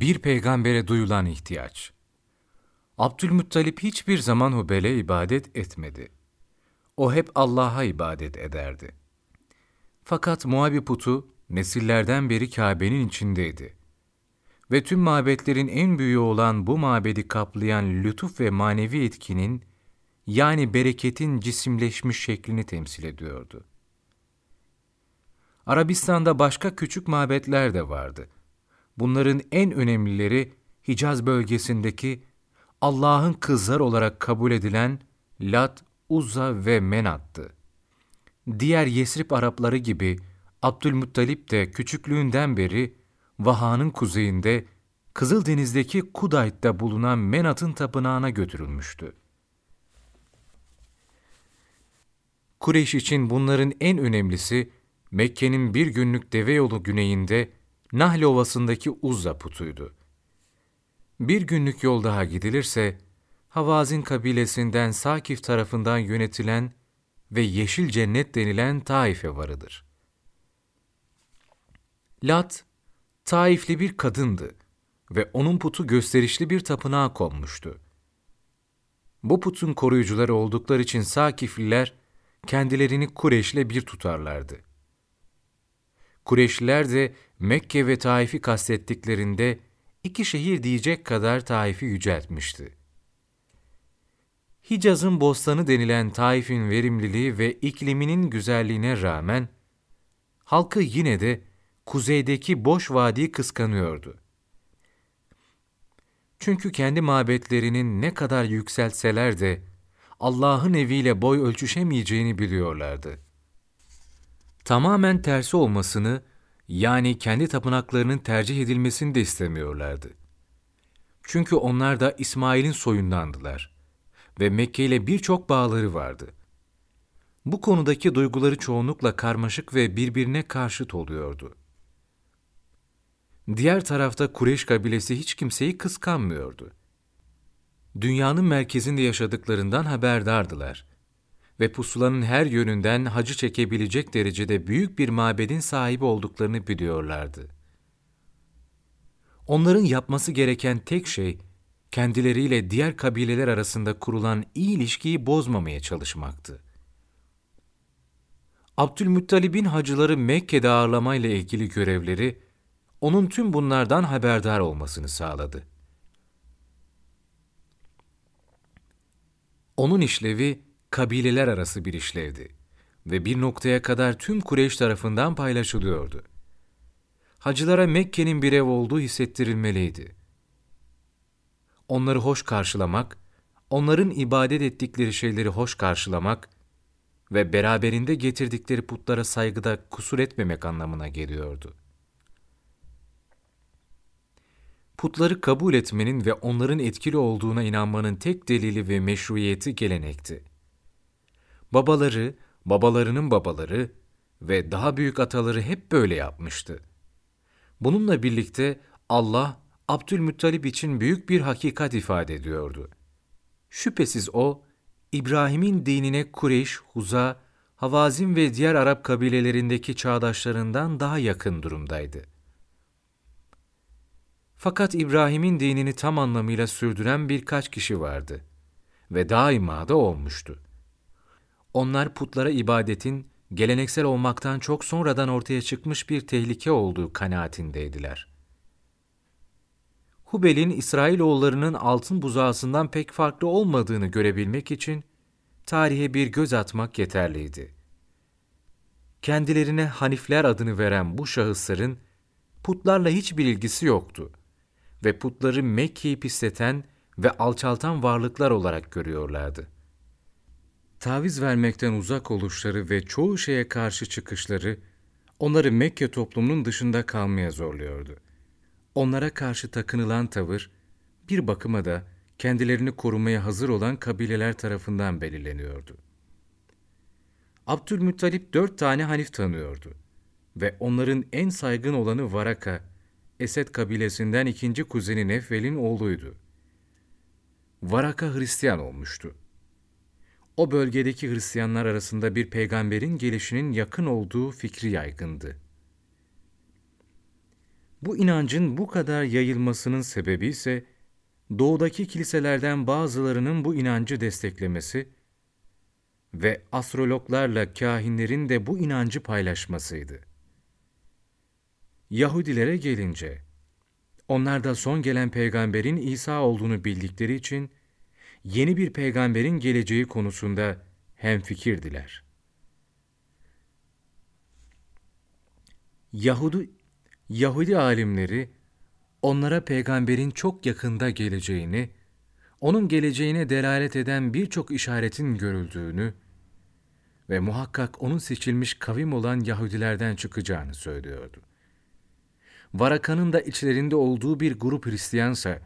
Bir peygambere duyulan ihtiyaç. Abdülmuttalip hiçbir zaman Hubel'e ibadet etmedi. O hep Allah'a ibadet ederdi. Fakat Muabi putu nesillerden beri Kabe'nin içindeydi. Ve tüm mabetlerin en büyüğü olan bu mabedi kaplayan lütuf ve manevi etkinin, yani bereketin cisimleşmiş şeklini temsil ediyordu. Arabistan'da başka küçük mabetler de vardı. Bunların en önemlileri Hicaz bölgesindeki Allah'ın kızlar olarak kabul edilen Lat, Uzza ve Menat'tı. Diğer Yesrib Arapları gibi Abdülmuttalip de küçüklüğünden beri Vaha'nın kuzeyinde Kızıldeniz'deki Kudayt'ta bulunan Menat'ın tapınağına götürülmüştü. Kureyş için bunların en önemlisi Mekke'nin bir günlük deve yolu güneyinde Nahl Ovası'ndaki Uzza putuydu. Bir günlük yol daha gidilirse, Havazin kabilesinden Sakif tarafından yönetilen ve Yeşil Cennet denilen Taif'e varıdır. Lat, Taifli bir kadındı ve onun putu gösterişli bir tapınağa konmuştu. Bu putun koruyucuları oldukları için Sakifliler kendilerini Kureş'le bir tutarlardı. Kureşliler de Mekke ve Taif'i kastettiklerinde iki şehir diyecek kadar Taif'i yüceltmişti. Hicaz'ın bostanı denilen Taif'in verimliliği ve ikliminin güzelliğine rağmen, halkı yine de kuzeydeki boş vadiyi kıskanıyordu. Çünkü kendi mabetlerinin ne kadar yükseltseler de Allah'ın eviyle boy ölçüşemeyeceğini biliyorlardı. Tamamen tersi olmasını, yani kendi tapınaklarının tercih edilmesini de istemiyorlardı. Çünkü onlar da İsmail'in soyundandılar ve Mekke ile birçok bağları vardı. Bu konudaki duyguları çoğunlukla karmaşık ve birbirine karşıt oluyordu. Diğer tarafta Kureyş kabilesi hiç kimseyi kıskanmıyordu. Dünyanın merkezinde yaşadıklarından haberdardılar ve pusulanın her yönünden hacı çekebilecek derecede büyük bir mabedin sahibi olduklarını biliyorlardı. Onların yapması gereken tek şey, kendileriyle diğer kabileler arasında kurulan iyi ilişkiyi bozmamaya çalışmaktı. Abdülmuttalib'in hacıları Mekke'de ağırlamayla ilgili görevleri, onun tüm bunlardan haberdar olmasını sağladı. Onun işlevi, kabileler arası bir işlevdi ve bir noktaya kadar tüm Kureyş tarafından paylaşılıyordu. Hacılara Mekke'nin bir ev olduğu hissettirilmeliydi. Onları hoş karşılamak, onların ibadet ettikleri şeyleri hoş karşılamak ve beraberinde getirdikleri putlara saygıda kusur etmemek anlamına geliyordu. Putları kabul etmenin ve onların etkili olduğuna inanmanın tek delili ve meşruiyeti gelenekti babaları, babalarının babaları ve daha büyük ataları hep böyle yapmıştı. Bununla birlikte Allah, Abdülmuttalip için büyük bir hakikat ifade ediyordu. Şüphesiz o, İbrahim'in dinine Kureyş, Huza, Havazin ve diğer Arap kabilelerindeki çağdaşlarından daha yakın durumdaydı. Fakat İbrahim'in dinini tam anlamıyla sürdüren birkaç kişi vardı ve daima da olmuştu. Onlar putlara ibadetin geleneksel olmaktan çok sonradan ortaya çıkmış bir tehlike olduğu kanaatindeydiler. Hubel'in İsrailoğullarının altın buzağısından pek farklı olmadığını görebilmek için tarihe bir göz atmak yeterliydi. Kendilerine Hanifler adını veren bu şahısların putlarla hiçbir ilgisi yoktu ve putları Mekke'yi pisleten ve alçaltan varlıklar olarak görüyorlardı taviz vermekten uzak oluşları ve çoğu şeye karşı çıkışları onları Mekke toplumunun dışında kalmaya zorluyordu. Onlara karşı takınılan tavır bir bakıma da kendilerini korumaya hazır olan kabileler tarafından belirleniyordu. Abdülmuttalip dört tane Hanif tanıyordu ve onların en saygın olanı Varaka, Esed kabilesinden ikinci kuzeni Nefvel'in oğluydu. Varaka Hristiyan olmuştu o bölgedeki Hristiyanlar arasında bir peygamberin gelişinin yakın olduğu fikri yaygındı. Bu inancın bu kadar yayılmasının sebebi ise doğudaki kiliselerden bazılarının bu inancı desteklemesi ve astrologlarla kahinlerin de bu inancı paylaşmasıydı. Yahudilere gelince, onlar da son gelen peygamberin İsa olduğunu bildikleri için, yeni bir peygamberin geleceği konusunda hemfikirdiler. Yahudi, Yahudi alimleri, onlara peygamberin çok yakında geleceğini, onun geleceğine delalet eden birçok işaretin görüldüğünü ve muhakkak onun seçilmiş kavim olan Yahudilerden çıkacağını söylüyordu. Varaka'nın da içlerinde olduğu bir grup Hristiyansa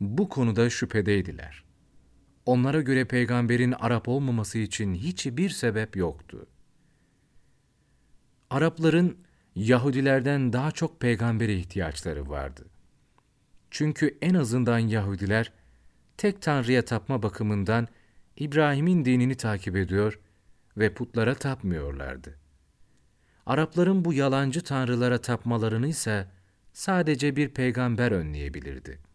bu konuda şüphedeydiler. Onlara göre peygamberin Arap olmaması için hiçbir sebep yoktu. Arapların Yahudilerden daha çok peygambere ihtiyaçları vardı. Çünkü en azından Yahudiler tek tanrıya tapma bakımından İbrahim'in dinini takip ediyor ve putlara tapmıyorlardı. Arapların bu yalancı tanrılara tapmalarını ise sadece bir peygamber önleyebilirdi.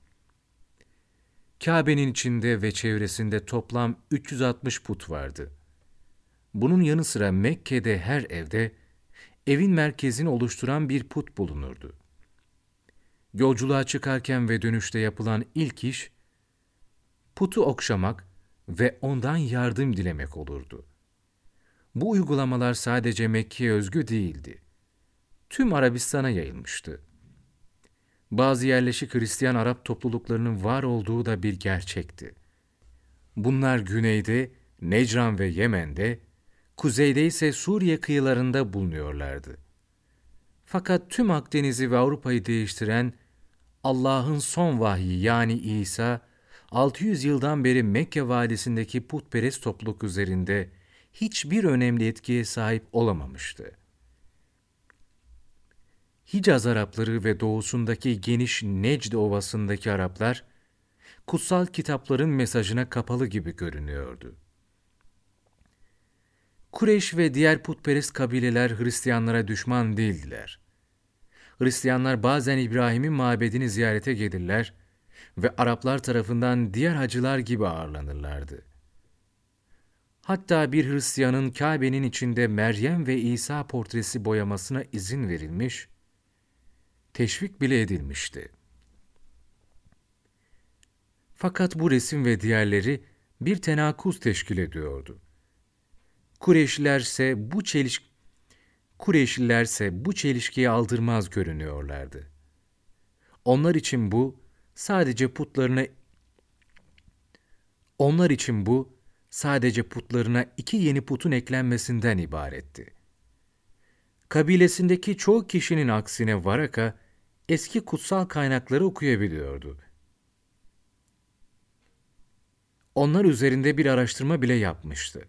Kabe'nin içinde ve çevresinde toplam 360 put vardı. Bunun yanı sıra Mekke'de her evde evin merkezini oluşturan bir put bulunurdu. Yolculuğa çıkarken ve dönüşte yapılan ilk iş, putu okşamak ve ondan yardım dilemek olurdu. Bu uygulamalar sadece Mekke'ye özgü değildi. Tüm Arabistan'a yayılmıştı. Bazı yerleşik Hristiyan Arap topluluklarının var olduğu da bir gerçekti. Bunlar güneyde, Necran ve Yemen'de, kuzeyde ise Suriye kıyılarında bulunuyorlardı. Fakat tüm Akdeniz'i ve Avrupa'yı değiştiren Allah'ın son vahyi yani İsa, 600 yıldan beri Mekke valisindeki putperest topluluk üzerinde hiçbir önemli etkiye sahip olamamıştı. Hicaz Arapları ve doğusundaki geniş Necd Ovası'ndaki Araplar, kutsal kitapların mesajına kapalı gibi görünüyordu. Kureyş ve diğer putperest kabileler Hristiyanlara düşman değildiler. Hristiyanlar bazen İbrahim'in mabedini ziyarete gelirler ve Araplar tarafından diğer hacılar gibi ağırlanırlardı. Hatta bir Hristiyanın Kabe'nin içinde Meryem ve İsa portresi boyamasına izin verilmiş, teşvik bile edilmişti. Fakat bu resim ve diğerleri bir tenakuz teşkil ediyordu. Kureyşlilerse bu çeliş Kureyşlilerse bu çelişkiyi aldırmaz görünüyorlardı. Onlar için bu sadece putlarına onlar için bu sadece putlarına iki yeni putun eklenmesinden ibaretti. Kabilesindeki çoğu kişinin aksine Varaka eski kutsal kaynakları okuyabiliyordu. Onlar üzerinde bir araştırma bile yapmıştı.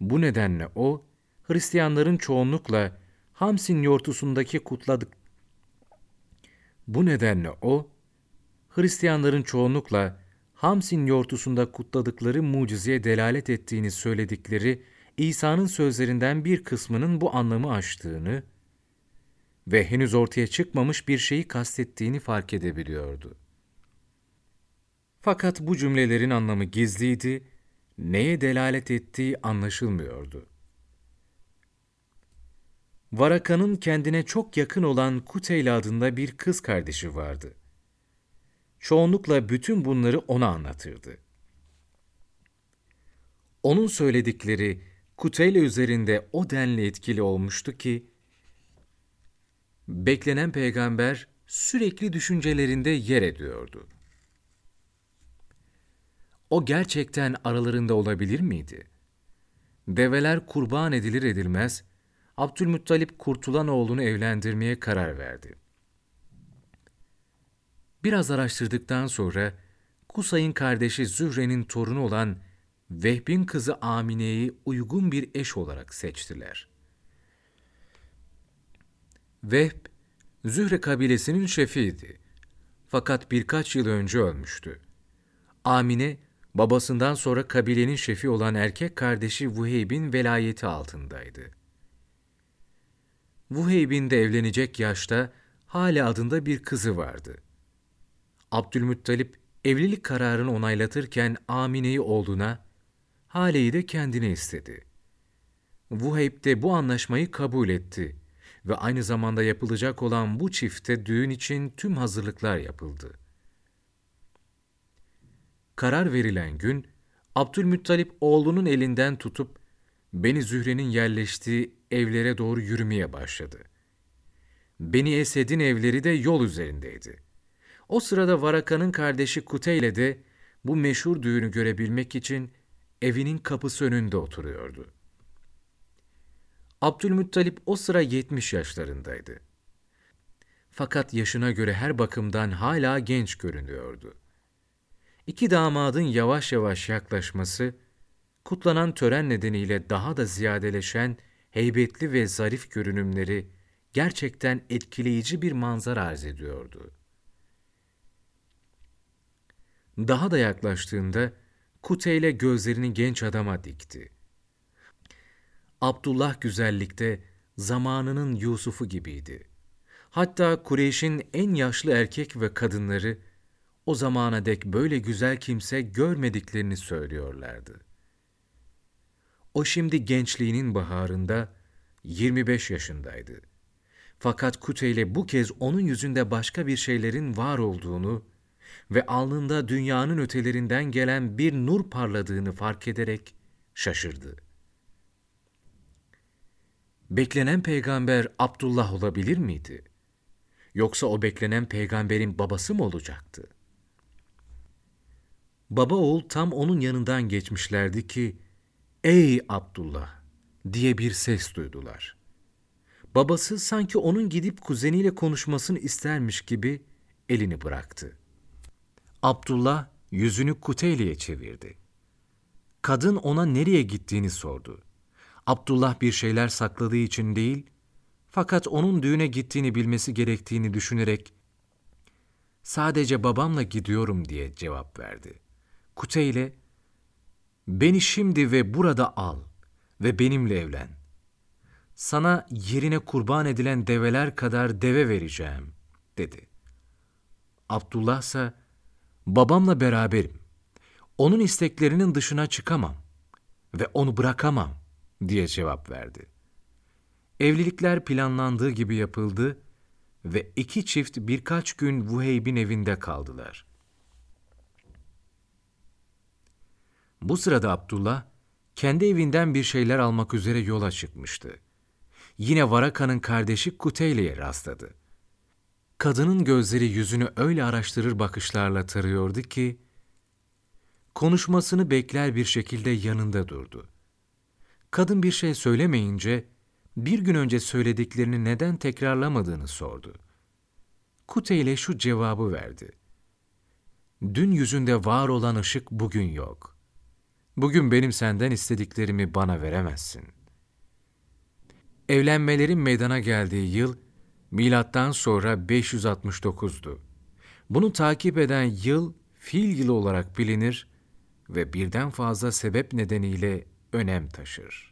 Bu nedenle o, Hristiyanların çoğunlukla Hamsin yortusundaki kutladık. Bu nedenle o, Hristiyanların çoğunlukla Hamsin yortusunda kutladıkları mucizeye delalet ettiğini söyledikleri İsa'nın sözlerinden bir kısmının bu anlamı aştığını ve henüz ortaya çıkmamış bir şeyi kastettiğini fark edebiliyordu. Fakat bu cümlelerin anlamı gizliydi, neye delalet ettiği anlaşılmıyordu. Varaka'nın kendine çok yakın olan Kuteyla adında bir kız kardeşi vardı. Çoğunlukla bütün bunları ona anlatırdı. Onun söyledikleri Kuteyla üzerinde o denli etkili olmuştu ki, beklenen peygamber sürekli düşüncelerinde yer ediyordu. O gerçekten aralarında olabilir miydi? Develer kurban edilir edilmez, Abdülmuttalip kurtulan oğlunu evlendirmeye karar verdi. Biraz araştırdıktan sonra Kusay'ın kardeşi Zühre'nin torunu olan Vehb'in kızı Amine'yi uygun bir eş olarak seçtiler. Vehb, Zühre kabilesinin şefiydi. Fakat birkaç yıl önce ölmüştü. Amine, babasından sonra kabilenin şefi olan erkek kardeşi Vuheyb'in velayeti altındaydı. Vuheyb'in de evlenecek yaşta Hale adında bir kızı vardı. Abdülmuttalip evlilik kararını onaylatırken Amine'yi oğluna, Hale'yi de kendine istedi. Vuheyb de bu anlaşmayı kabul etti ve aynı zamanda yapılacak olan bu çifte düğün için tüm hazırlıklar yapıldı. Karar verilen gün, Abdülmuttalip oğlunun elinden tutup Beni Zühre'nin yerleştiği evlere doğru yürümeye başladı. Beni Esed'in evleri de yol üzerindeydi. O sırada Varaka'nın kardeşi Kuteyle de bu meşhur düğünü görebilmek için evinin kapısı önünde oturuyordu. Abdülmuttalip o sıra 70 yaşlarındaydı. Fakat yaşına göre her bakımdan hala genç görünüyordu. İki damadın yavaş yavaş yaklaşması, kutlanan tören nedeniyle daha da ziyadeleşen heybetli ve zarif görünümleri gerçekten etkileyici bir manzara arz ediyordu. Daha da yaklaştığında Kuteyle gözlerini genç adama dikti. Abdullah güzellikte zamanının Yusuf'u gibiydi. Hatta Kureyş'in en yaşlı erkek ve kadınları o zamana dek böyle güzel kimse görmediklerini söylüyorlardı. O şimdi gençliğinin baharında 25 yaşındaydı. Fakat Kuteyle bu kez onun yüzünde başka bir şeylerin var olduğunu ve alnında dünyanın ötelerinden gelen bir nur parladığını fark ederek şaşırdı. Beklenen peygamber Abdullah olabilir miydi? Yoksa o beklenen peygamberin babası mı olacaktı? Baba oğul tam onun yanından geçmişlerdi ki, ''Ey Abdullah!'' diye bir ses duydular. Babası sanki onun gidip kuzeniyle konuşmasını istermiş gibi elini bıraktı. Abdullah yüzünü Kuteyli'ye çevirdi. Kadın ona nereye gittiğini sordu. Abdullah bir şeyler sakladığı için değil, fakat onun düğüne gittiğini bilmesi gerektiğini düşünerek sadece babamla gidiyorum diye cevap verdi. Kuteyle, beni şimdi ve burada al ve benimle evlen. Sana yerine kurban edilen develer kadar deve vereceğim, dedi. Abdullah ise, babamla beraberim. Onun isteklerinin dışına çıkamam ve onu bırakamam, diye cevap verdi. Evlilikler planlandığı gibi yapıldı ve iki çift birkaç gün Vuheyb'in evinde kaldılar. Bu sırada Abdullah, kendi evinden bir şeyler almak üzere yola çıkmıştı. Yine Varaka'nın kardeşi Kuteyle'ye rastladı. Kadının gözleri yüzünü öyle araştırır bakışlarla tarıyordu ki, konuşmasını bekler bir şekilde yanında durdu. Kadın bir şey söylemeyince, bir gün önce söylediklerini neden tekrarlamadığını sordu. Kuteyle şu cevabı verdi. Dün yüzünde var olan ışık bugün yok. Bugün benim senden istediklerimi bana veremezsin. Evlenmelerin meydana geldiği yıl, milattan sonra 569'du. Bunu takip eden yıl, fil yılı olarak bilinir ve birden fazla sebep nedeniyle önem taşır.